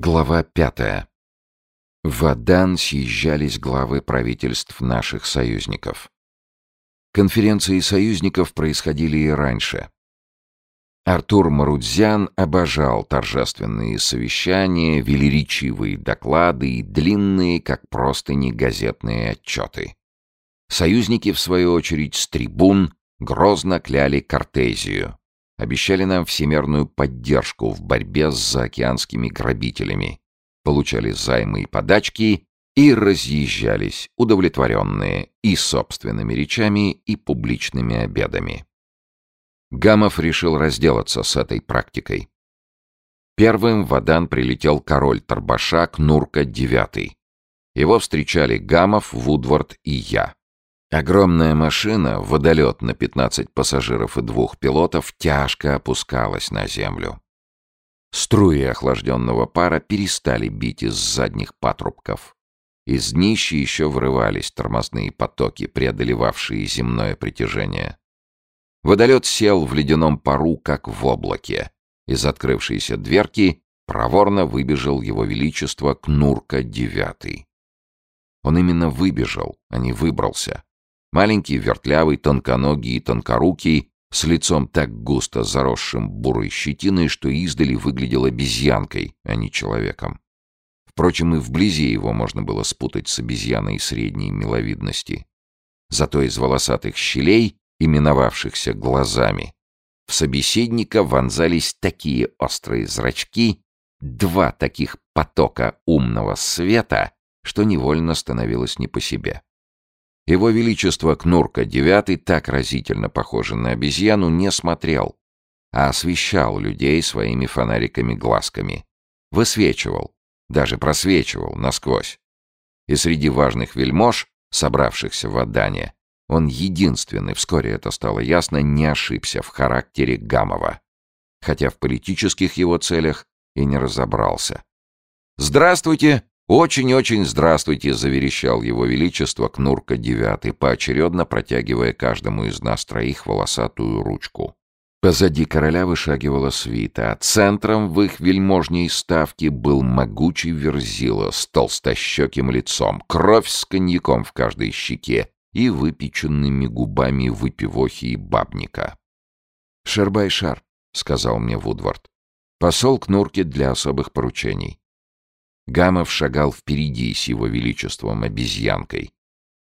Глава пятая. В Адан съезжались главы правительств наших союзников. Конференции союзников происходили и раньше. Артур Марудзян обожал торжественные совещания, велеречивые доклады и длинные, как простыни, газетные отчеты. Союзники, в свою очередь, с трибун грозно кляли Кортезию, обещали нам всемирную поддержку в борьбе с заокеанскими грабителями, получали займы и подачки и разъезжались, удовлетворенные и собственными речами, и публичными обедами. Гамов решил разделаться с этой практикой. Первым в Адан прилетел король Тарбашак Нурка IX. Его встречали Гамов, Вудвард и я. Огромная машина, водолет на 15 пассажиров и двух пилотов, тяжко опускалась на землю. Струи охлажденного пара перестали бить из задних патрубков. Из днища еще вырывались тормозные потоки, преодолевавшие земное притяжение. Водолет сел в ледяном пару, как в облаке. Из открывшейся дверки проворно выбежал его величество Кнурка девятый. Он именно выбежал, а не выбрался. Маленький, вертлявый, тонконогий и тонкорукий, с лицом так густо заросшим бурой щетиной, что издали выглядел обезьянкой, а не человеком. Впрочем, и вблизи его можно было спутать с обезьяной средней миловидности. Зато из волосатых щелей, именовавшихся глазами, в собеседника вонзались такие острые зрачки, два таких потока умного света, что невольно становилось не по себе. Его Величество Кнурка IX, так разительно похожий на обезьяну, не смотрел, а освещал людей своими фонариками-глазками. Высвечивал, даже просвечивал насквозь. И среди важных вельмож, собравшихся в Адане, он единственный, вскоре это стало ясно, не ошибся в характере Гамова, хотя в политических его целях и не разобрался. «Здравствуйте!» «Очень-очень здравствуйте!» — заверещал его величество Кнурка девятый, поочередно протягивая каждому из нас троих волосатую ручку. Позади короля вышагивала свита, а центром в их вельможней ставке был могучий верзила с толстощеким лицом, кровь с коньяком в каждой щеке и выпеченными губами выпивохи и бабника. «Шербайшар», — сказал мне Вудвард, — «посол к Нурке для особых поручений. Гамов шагал впереди с его величеством обезьянкой.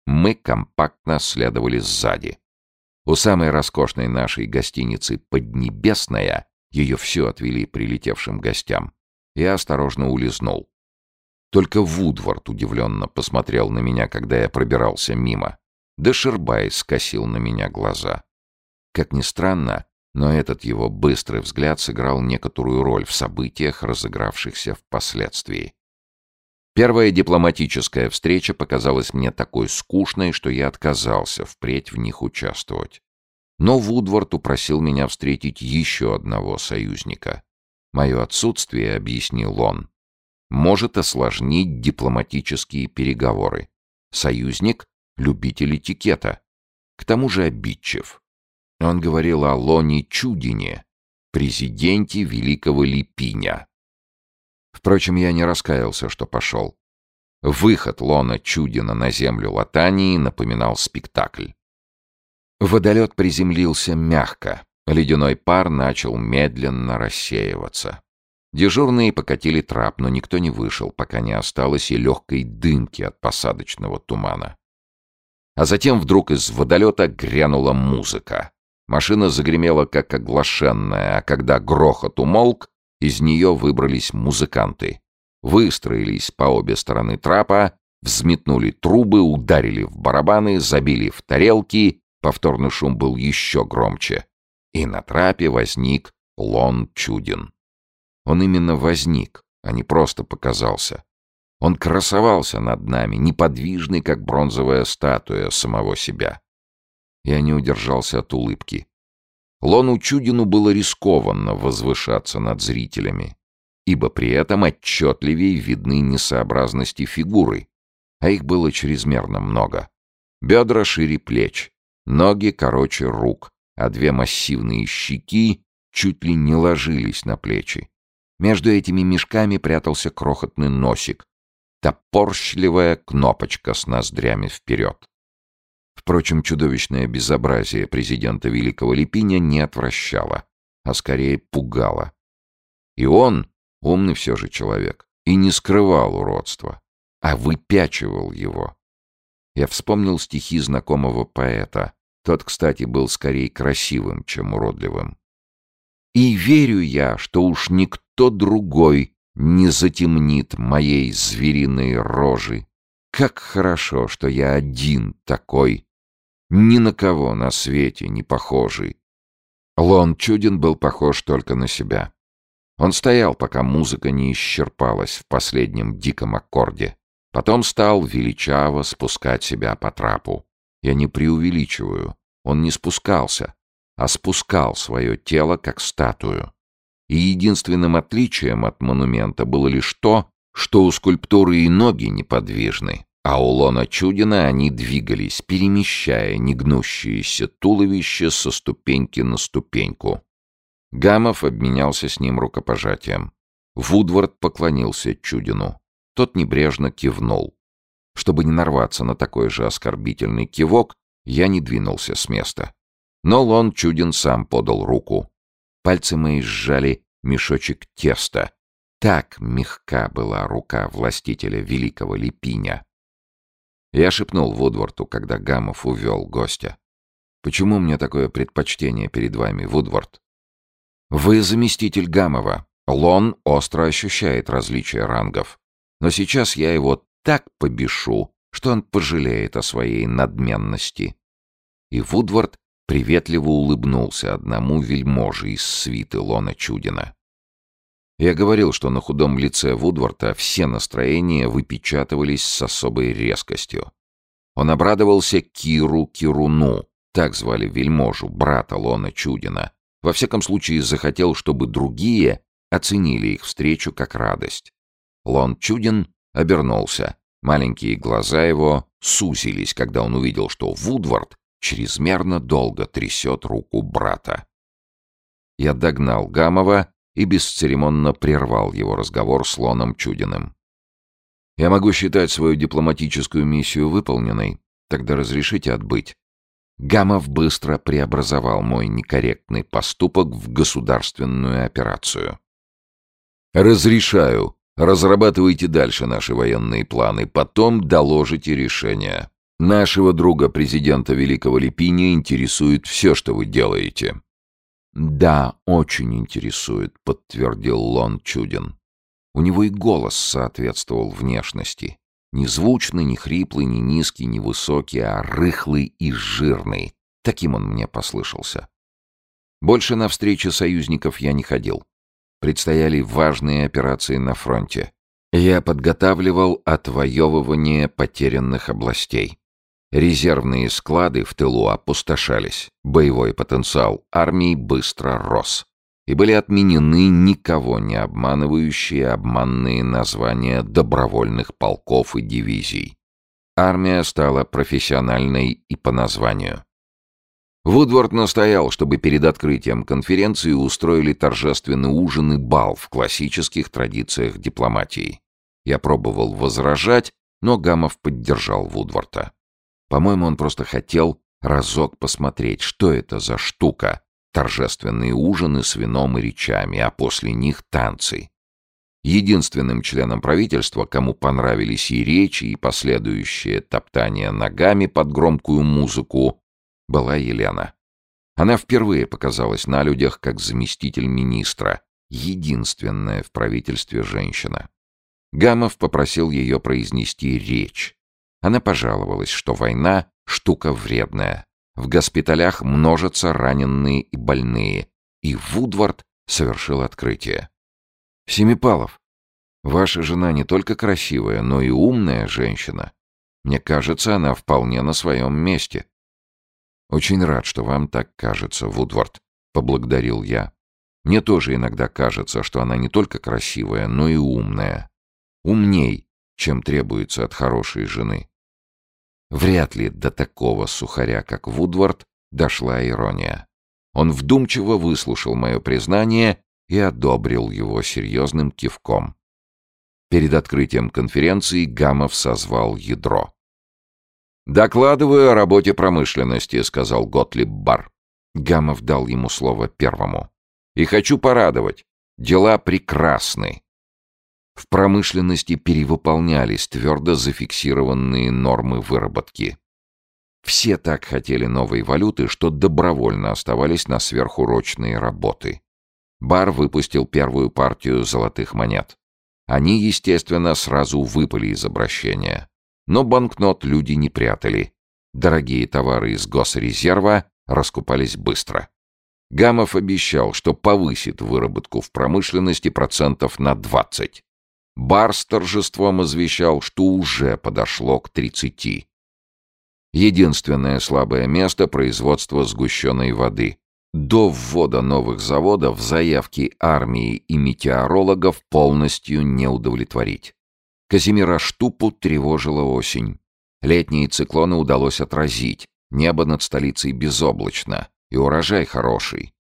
Мы компактно следовали сзади. У самой роскошной нашей гостиницы «Поднебесная» ее все отвели прилетевшим гостям. Я осторожно улизнул. Только Вудвард удивленно посмотрел на меня, когда я пробирался мимо. Да Шербай скосил на меня глаза. Как ни странно, но этот его быстрый взгляд сыграл некоторую роль в событиях, разыгравшихся впоследствии. Первая дипломатическая встреча показалась мне такой скучной, что я отказался впредь в них участвовать. Но Вудвард упросил меня встретить еще одного союзника. Мое отсутствие, объяснил он, может осложнить дипломатические переговоры. Союзник — любитель этикета. К тому же обидчив. Он говорил о Лоне Чудине, президенте Великого Липиня. Впрочем, я не раскаялся, что пошел. Выход Лона Чудина на землю Латании напоминал спектакль. Водолет приземлился мягко. Ледяной пар начал медленно рассеиваться. Дежурные покатили трап, но никто не вышел, пока не осталось и легкой дымки от посадочного тумана. А затем вдруг из водолета грянула музыка. Машина загремела как оглашенная, а когда грохот умолк, из нее выбрались музыканты. Выстроились по обе стороны трапа, взметнули трубы, ударили в барабаны, забили в тарелки, повторный шум был еще громче. И на трапе возник Лон Чудин. Он именно возник, а не просто показался. Он красовался над нами, неподвижный, как бронзовая статуя самого себя. Я не удержался от улыбки. Лону Чудину было рискованно возвышаться над зрителями, ибо при этом отчетливее видны несообразности фигуры, а их было чрезмерно много. Бедра шире плеч, ноги короче рук, а две массивные щеки чуть ли не ложились на плечи. Между этими мешками прятался крохотный носик, топорщливая кнопочка с ноздрями вперед. Впрочем, чудовищное безобразие президента Великого Липиня не отвращало, а скорее пугало. И он, умный все же человек, и не скрывал уродства, а выпячивал его. Я вспомнил стихи знакомого поэта. Тот, кстати, был скорее красивым, чем уродливым. И верю я, что уж никто другой не затемнит моей звериной рожи. Как хорошо, что я один такой, ни на кого на свете не похожий. Лон Чудин был похож только на себя. Он стоял, пока музыка не исчерпалась в последнем диком аккорде. Потом стал величаво спускать себя по трапу. Я не преувеличиваю. Он не спускался, а спускал свое тело как статую. И единственным отличием от монумента было лишь то, что у скульптуры и ноги неподвижны, а у Лона Чудина они двигались, перемещая негнущееся туловище со ступеньки на ступеньку. Гамов обменялся с ним рукопожатием. Вудвард поклонился Чудину. Тот небрежно кивнул. Чтобы не нарваться на такой же оскорбительный кивок, я не двинулся с места. Но Лон Чудин сам подал руку. Пальцы мои сжали мешочек теста. Так мягка была рука властителя великого Липиня. Я шепнул Вудворту, когда Гамов увел гостя. «Почему мне такое предпочтение перед вами, Вудворт?» «Вы заместитель Гамова. Лон остро ощущает различия рангов. Но сейчас я его так побешу, что он пожалеет о своей надменности». И Вудвард приветливо улыбнулся одному вельможе из свиты Лона Чудина. Я говорил, что на худом лице Вудворта все настроения выпечатывались с особой резкостью. Он обрадовался Киру Кируну, так звали вельможу, брата Лона Чудина. Во всяком случае, захотел, чтобы другие оценили их встречу как радость. Лон Чудин обернулся. Маленькие глаза его сузились, когда он увидел, что Вудвард чрезмерно долго трясет руку брата. Я догнал Гамова и бесцеремонно прервал его разговор с Лоном Чудиным. «Я могу считать свою дипломатическую миссию выполненной. Тогда разрешите отбыть». Гамов быстро преобразовал мой некорректный поступок в государственную операцию. «Разрешаю. Разрабатывайте дальше наши военные планы, потом доложите решение. Нашего друга, президента Великого Липиния, интересует все, что вы делаете». «Да, очень интересует», — подтвердил Лон Чудин. У него и голос соответствовал внешности. Не звучный, не хриплый, не низкий, не высокий, а рыхлый и жирный. Таким он мне послышался. Больше на встречи союзников я не ходил. Предстояли важные операции на фронте. Я подготавливал отвоевывание потерянных областей. Резервные склады в тылу опустошались, боевой потенциал армии быстро рос. И были отменены никого не обманывающие обманные названия добровольных полков и дивизий. Армия стала профессиональной и по названию. Вудворд настоял, чтобы перед открытием конференции устроили торжественный ужин и бал в классических традициях дипломатии. Я пробовал возражать, но Гамов поддержал Вудворта. По-моему, он просто хотел разок посмотреть, что это за штука. Торжественные ужины с вином и речами, а после них танцы. Единственным членом правительства, кому понравились и речи, и последующее топтание ногами под громкую музыку, была Елена. Она впервые показалась на людях как заместитель министра, единственная в правительстве женщина. Гамов попросил ее произнести речь. Она пожаловалась, что война — штука вредная. В госпиталях множатся раненые и больные. И Вудвард совершил открытие. «Семипалов, ваша жена не только красивая, но и умная женщина. Мне кажется, она вполне на своем месте». «Очень рад, что вам так кажется, Вудвард», — поблагодарил я. «Мне тоже иногда кажется, что она не только красивая, но и умная. Умней, чем требуется от хорошей жены. Вряд ли до такого сухаря, как Вудвард, дошла ирония. Он вдумчиво выслушал мое признание и одобрил его серьезным кивком. Перед открытием конференции Гамов созвал ядро. «Докладываю о работе промышленности», — сказал Готлиб Бар. Гамов дал ему слово первому. «И хочу порадовать. Дела прекрасны. В промышленности перевыполнялись твердо зафиксированные нормы выработки. Все так хотели новой валюты, что добровольно оставались на сверхурочные работы. Бар выпустил первую партию золотых монет. Они, естественно, сразу выпали из обращения. Но банкнот люди не прятали. Дорогие товары из госрезерва раскупались быстро. Гамов обещал, что повысит выработку в промышленности процентов на 20. Бар с торжеством извещал, что уже подошло к 30. Единственное слабое место — производство сгущенной воды. До ввода новых заводов заявки армии и метеорологов полностью не удовлетворить. Казимира Штупу тревожила осень. Летние циклоны удалось отразить, небо над столицей безоблачно, и урожай хороший.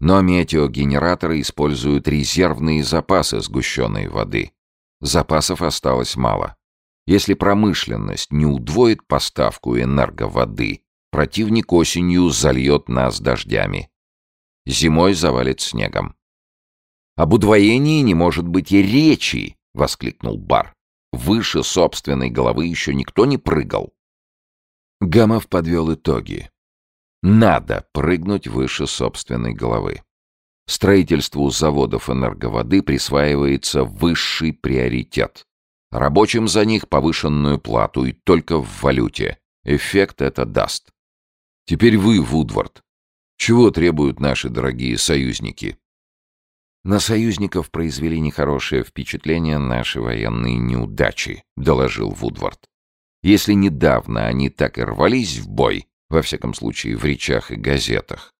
Но метеогенераторы используют резервные запасы сгущенной воды. Запасов осталось мало. Если промышленность не удвоит поставку энерговоды, противник осенью зальет нас дождями. Зимой завалит снегом. «Об удвоении не может быть и речи!» — воскликнул Бар. «Выше собственной головы еще никто не прыгал». Гамов подвел итоги. Надо прыгнуть выше собственной головы. Строительству заводов энерговоды присваивается высший приоритет. Рабочим за них повышенную плату и только в валюте. Эффект это даст. Теперь вы, Вудвард. Чего требуют наши дорогие союзники? На союзников произвели нехорошее впечатление наши военные неудачи, доложил Вудвард. Если недавно они так и рвались в бой, во всяком случае в речах и газетах,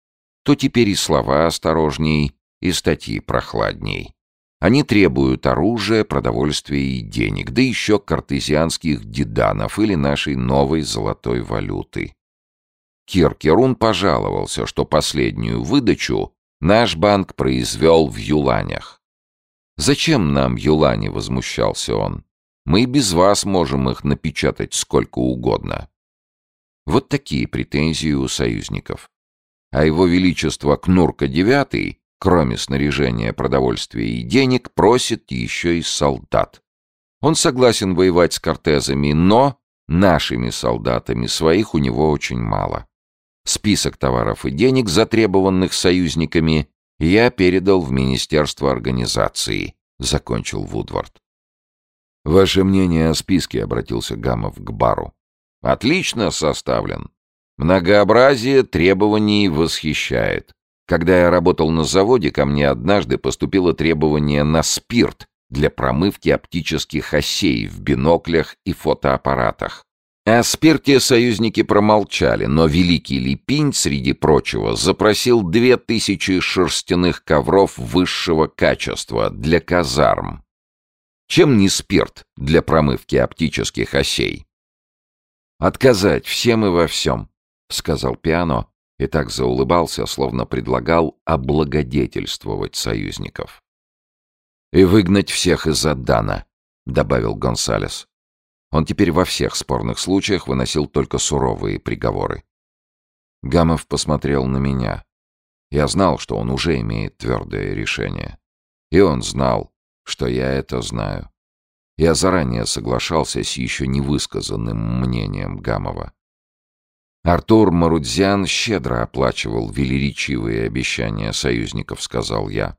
то теперь и слова осторожней, и статьи прохладней. Они требуют оружия, продовольствия и денег, да еще картезианских деданов или нашей новой золотой валюты. Киркерун пожаловался, что последнюю выдачу наш банк произвел в юланях. «Зачем нам юлани?» — возмущался он. «Мы без вас можем их напечатать сколько угодно». Вот такие претензии у союзников. А его величество Кнурка IX, кроме снаряжения, продовольствия и денег, просит еще и солдат. Он согласен воевать с кортезами, но нашими солдатами своих у него очень мало. Список товаров и денег, затребованных союзниками, я передал в Министерство организации, закончил Вудвард. «Ваше мнение о списке?» — обратился Гамов к Бару. Отлично составлен. Многообразие требований восхищает. Когда я работал на заводе, ко мне однажды поступило требование на спирт для промывки оптических осей в биноклях и фотоаппаратах. О спирте союзники промолчали, но великий Липинь, среди прочего, запросил две тысячи шерстяных ковров высшего качества для казарм. Чем не спирт для промывки оптических осей? «Отказать всем и во всем», — сказал Пиано и так заулыбался, словно предлагал облагодетельствовать союзников. «И выгнать всех из-за Дана», — добавил Гонсалес. Он теперь во всех спорных случаях выносил только суровые приговоры. Гамов посмотрел на меня. Я знал, что он уже имеет твердое решение. И он знал, что я это знаю. Я заранее соглашался с еще невысказанным мнением Гамова. Артур Марудзян щедро оплачивал велеречивые обещания союзников, сказал я.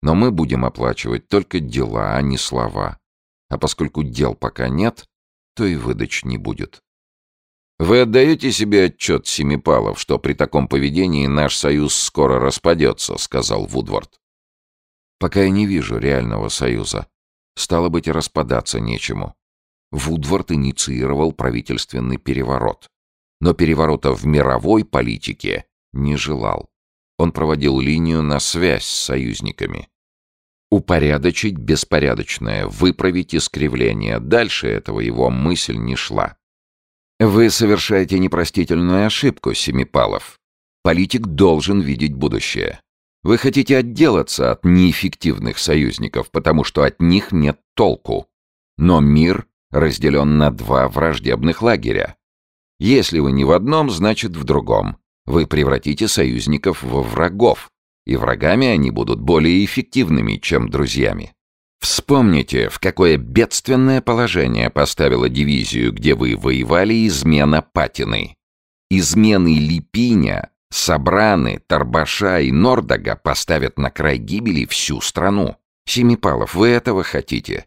Но мы будем оплачивать только дела, а не слова. А поскольку дел пока нет, то и выдач не будет. Вы отдаете себе отчет, Семипалов, что при таком поведении наш союз скоро распадется, сказал Вудвард. Пока я не вижу реального союза. Стало быть, распадаться нечему. Вудвард инициировал правительственный переворот. Но переворота в мировой политике не желал. Он проводил линию на связь с союзниками. Упорядочить беспорядочное, выправить искривление. Дальше этого его мысль не шла. Вы совершаете непростительную ошибку, Семипалов. Политик должен видеть будущее. Вы хотите отделаться от неэффективных союзников, потому что от них нет толку. Но мир разделен на два враждебных лагеря. Если вы не в одном, значит в другом. Вы превратите союзников во врагов, и врагами они будут более эффективными, чем друзьями. Вспомните, в какое бедственное положение поставила дивизию, где вы воевали, измена Патины. Измены Липиня, Собраны, Тарбаша и Нордога поставят на край гибели всю страну. Семипалов, вы этого хотите?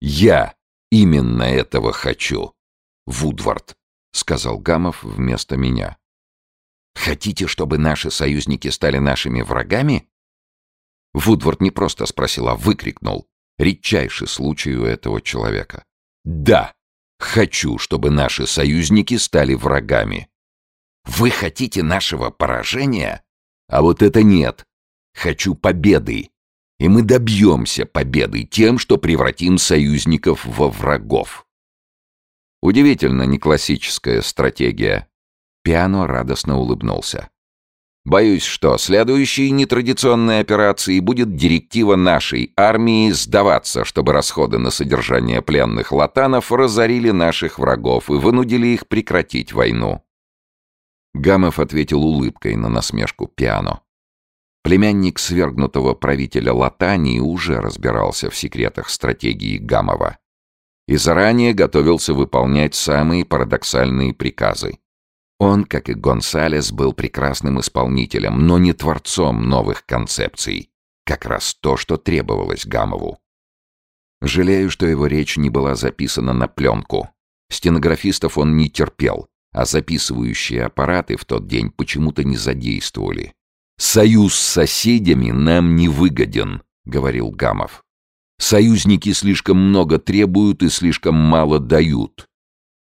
Я именно этого хочу. Вудвард, сказал Гамов вместо меня. Хотите, чтобы наши союзники стали нашими врагами? Вудвард не просто спросил, а выкрикнул. Редчайший случай у этого человека. Да, хочу, чтобы наши союзники стали врагами. Вы хотите нашего поражения? А вот это нет. Хочу победы. И мы добьемся победы тем, что превратим союзников во врагов. Удивительно не классическая стратегия. Пиано радостно улыбнулся. Боюсь, что следующей нетрадиционной операцией будет директива нашей армии сдаваться, чтобы расходы на содержание пленных латанов разорили наших врагов и вынудили их прекратить войну. Гамов ответил улыбкой на насмешку Пиано. Племянник свергнутого правителя Латании уже разбирался в секретах стратегии Гамова и заранее готовился выполнять самые парадоксальные приказы. Он, как и Гонсалес, был прекрасным исполнителем, но не творцом новых концепций. Как раз то, что требовалось Гамову. Жалею, что его речь не была записана на пленку. Стенографистов он не терпел, а записывающие аппараты в тот день почему-то не задействовали. «Союз с соседями нам не выгоден», — говорил Гамов. «Союзники слишком много требуют и слишком мало дают.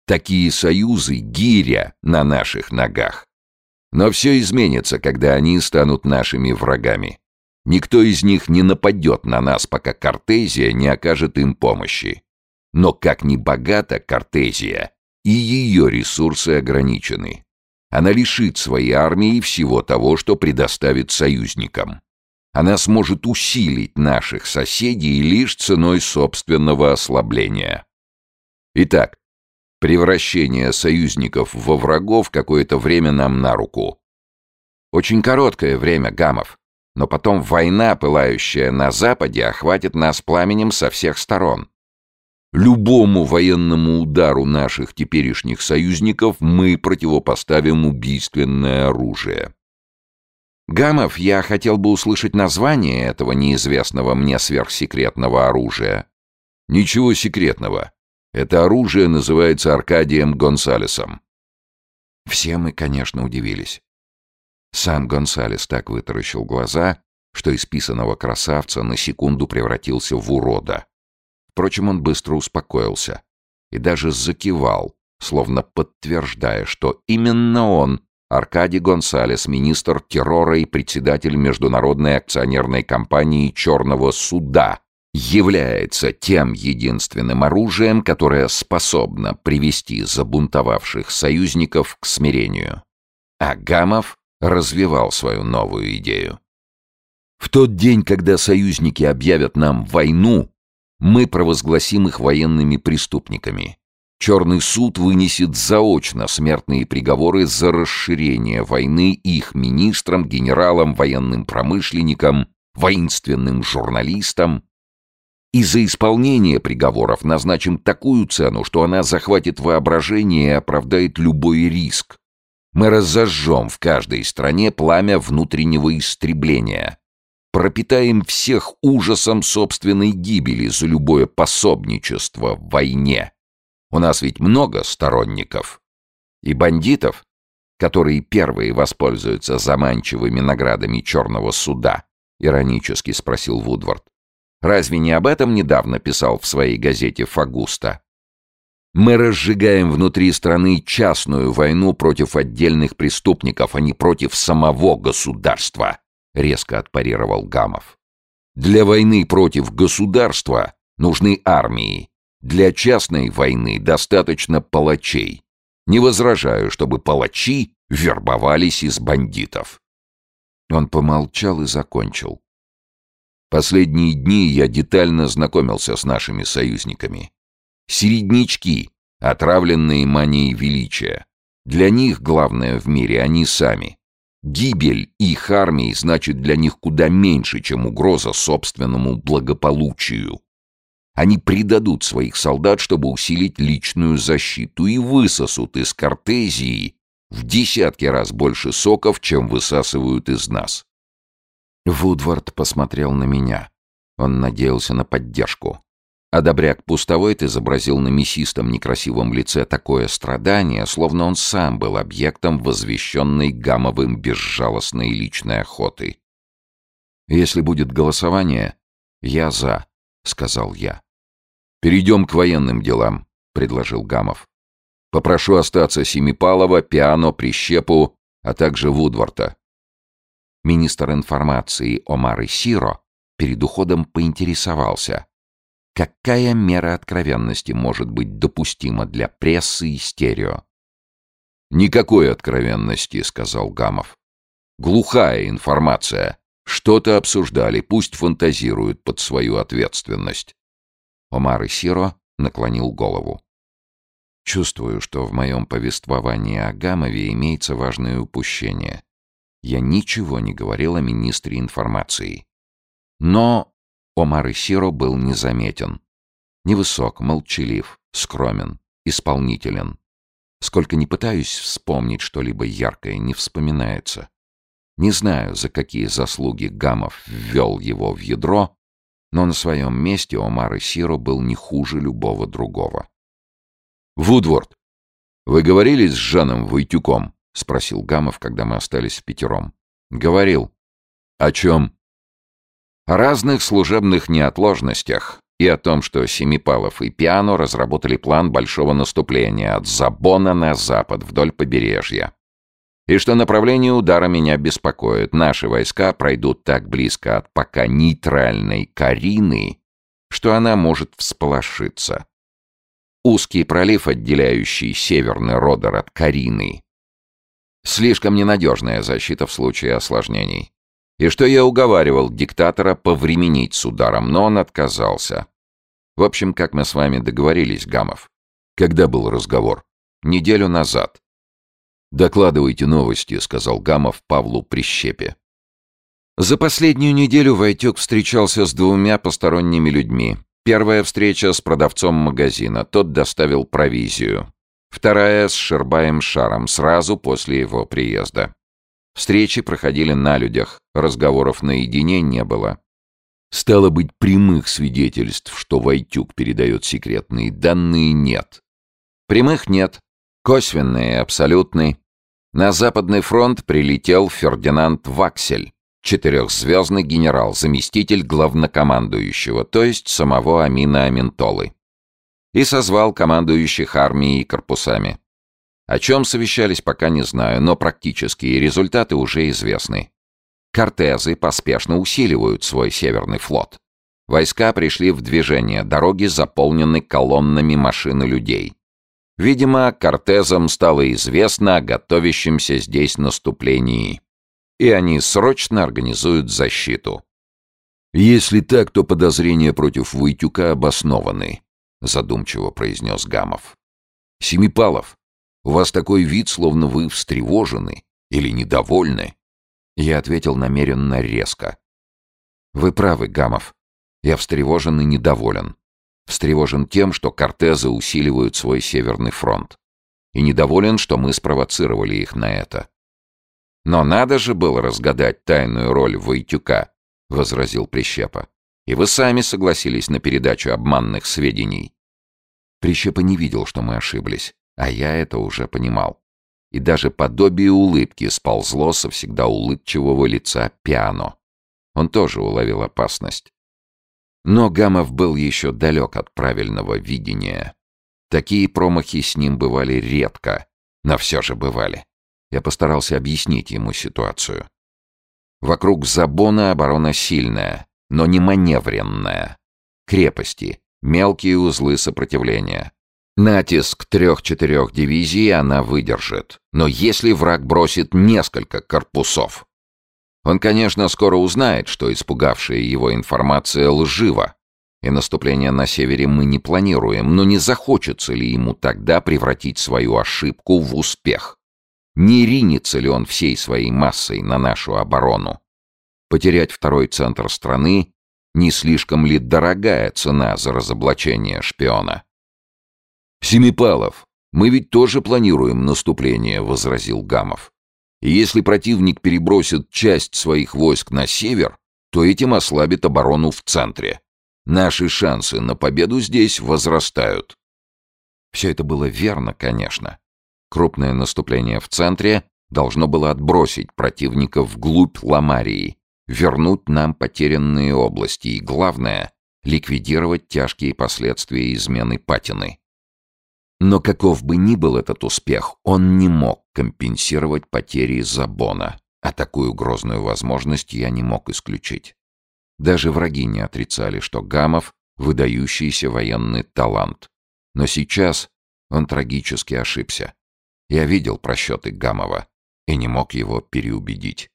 Такие союзы — гиря на наших ногах. Но все изменится, когда они станут нашими врагами. Никто из них не нападет на нас, пока Кортезия не окажет им помощи. Но как ни богата Кортезия, и ее ресурсы ограничены. Она лишит своей армии всего того, что предоставит союзникам. Она сможет усилить наших соседей лишь ценой собственного ослабления. Итак, Превращение союзников во врагов какое-то время нам на руку. Очень короткое время, Гамов. Но потом война, пылающая на Западе, охватит нас пламенем со всех сторон. Любому военному удару наших теперешних союзников мы противопоставим убийственное оружие. Гамов, я хотел бы услышать название этого неизвестного мне сверхсекретного оружия. Ничего секретного. Это оружие называется Аркадием Гонсалесом. Все мы, конечно, удивились. Сам Гонсалес так вытаращил глаза, что из писаного красавца на секунду превратился в урода. Впрочем, он быстро успокоился и даже закивал, словно подтверждая, что именно он, Аркадий Гонсалес, министр террора и председатель Международной акционерной компании «Черного суда», является тем единственным оружием, которое способно привести забунтовавших союзников к смирению. А Гамов развивал свою новую идею. В тот день, когда союзники объявят нам войну, мы провозгласим их военными преступниками. Черный суд вынесет заочно смертные приговоры за расширение войны их министрам, генералам, военным промышленникам, воинственным журналистам, и за исполнение приговоров назначим такую цену, что она захватит воображение и оправдает любой риск. Мы разожжем в каждой стране пламя внутреннего истребления. Пропитаем всех ужасом собственной гибели за любое пособничество в войне. У нас ведь много сторонников. И бандитов, которые первые воспользуются заманчивыми наградами черного суда, иронически спросил Вудвард. Разве не об этом недавно писал в своей газете «Фагуста»? Мы разжигаем внутри страны частную войну против отдельных преступников, а не против самого государства, резко отпарировал Гамов. Для войны против государства нужны армии. Для частной войны достаточно палачей. Не возражаю, чтобы палачи вербовались из бандитов. Он помолчал и закончил. Последние дни я детально знакомился с нашими союзниками. Середнячки, отравленные манией величия. Для них главное в мире они сами. Гибель их армии значит для них куда меньше, чем угроза собственному благополучию. Они предадут своих солдат, чтобы усилить личную защиту, и высосут из Кортезии в десятки раз больше соков, чем высасывают из нас. Вудвард посмотрел на меня. Он надеялся на поддержку. А добряк пустовойт изобразил на мясистом некрасивом лице такое страдание, словно он сам был объектом возвещенной Гамовым безжалостной личной охоты. «Если будет голосование, я за», — сказал я. «Перейдем к военным делам», — предложил Гамов. «Попрошу остаться Семипалова, Пиано, Прищепу, а также Вудворта». Министр информации Омар Сиро перед уходом поинтересовался, какая мера откровенности может быть допустима для прессы и стерео. «Никакой откровенности», — сказал Гамов. «Глухая информация. Что-то обсуждали, пусть фантазируют под свою ответственность». Омар Сиро наклонил голову. «Чувствую, что в моем повествовании о Гамове имеется важное упущение. Я ничего не говорил о министре информации. Но Омар Исиро был незаметен. Невысок, молчалив, скромен, исполнителен. Сколько ни пытаюсь вспомнить что-либо яркое, не вспоминается. Не знаю, за какие заслуги Гамов ввел его в ядро, но на своем месте Омар Исиро был не хуже любого другого. «Вудворд, вы говорили с Жаном Войтюком?» — спросил Гамов, когда мы остались в пятером. «Говорил». «О чем?» о разных служебных неотложностях и о том, что Семипалов и Пиано разработали план большого наступления от Забона на запад вдоль побережья. И что направление удара меня беспокоит. Наши войска пройдут так близко от пока нейтральной Карины, что она может всполошиться. Узкий пролив, отделяющий северный Родер от Карины, слишком ненадежная защита в случае осложнений и что я уговаривал диктатора повременить с ударом, но он отказался. В общем, как мы с вами договорились, Гамов. Когда был разговор? Неделю назад. «Докладывайте новости», — сказал Гамов Павлу Прищепе. За последнюю неделю Войтюк встречался с двумя посторонними людьми. Первая встреча с продавцом магазина, тот доставил провизию. Вторая с Шербаем Шаром, сразу после его приезда. Встречи проходили на людях, разговоров наедине не было. Стало быть, прямых свидетельств, что Войтюк передает секретные данные, нет. Прямых нет. Косвенные, абсолютные. На Западный фронт прилетел Фердинанд Ваксель, четырехзвездный генерал, заместитель главнокомандующего, то есть самого Амина Аминтолы. И созвал командующих армией и корпусами. О чем совещались, пока не знаю, но практические результаты уже известны. Кортезы поспешно усиливают свой северный флот. Войска пришли в движение, дороги заполнены колоннами машин и людей. Видимо, Кортезам стало известно о готовящемся здесь наступлении, и они срочно организуют защиту. «Если так, то подозрения против Войтюка обоснованы», — задумчиво произнес Гамов. «Семипалов, у вас такой вид, словно вы встревожены или недовольны. Я ответил намеренно резко. Вы правы, Гамов. Я встревожен и недоволен. Встревожен тем, что Кортезы усиливают свой Северный фронт. И недоволен, что мы спровоцировали их на это. Но надо же было разгадать тайную роль Войтюка, возразил Прищепа. И вы сами согласились на передачу обманных сведений. Прищепа не видел, что мы ошиблись. А я это уже понимал. И даже подобие улыбки сползло со всегда улыбчивого лица пиано. Он тоже уловил опасность. Но Гамов был еще далек от правильного видения. Такие промахи с ним бывали редко, но все же бывали. Я постарался объяснить ему ситуацию. Вокруг Забона оборона сильная, но не маневренная. Крепости, мелкие узлы сопротивления. Натиск трех-четырех дивизий она выдержит, но если враг бросит несколько корпусов, Он, конечно, скоро узнает, что испугавшая его информация лжива, и наступление на севере мы не планируем, но не захочется ли ему тогда превратить свою ошибку в успех? Не ринется ли он всей своей массой на нашу оборону? Потерять второй центр страны не слишком ли дорогая цена за разоблачение шпиона? «Семипалов, мы ведь тоже планируем наступление», — возразил Гамов. «И если противник перебросит часть своих войск на север, то этим ослабит оборону в центре. Наши шансы на победу здесь возрастают». Все это было верно, конечно. Крупное наступление в центре должно было отбросить противника вглубь Ламарии, вернуть нам потерянные области и, главное, ликвидировать тяжкие последствия измены Патины. Но каков бы ни был этот успех, он не мог компенсировать потери Забона, а такую грозную возможность я не мог исключить. Даже враги не отрицали, что Гамов — выдающийся военный талант. Но сейчас он трагически ошибся. Я видел просчеты Гамова и не мог его переубедить.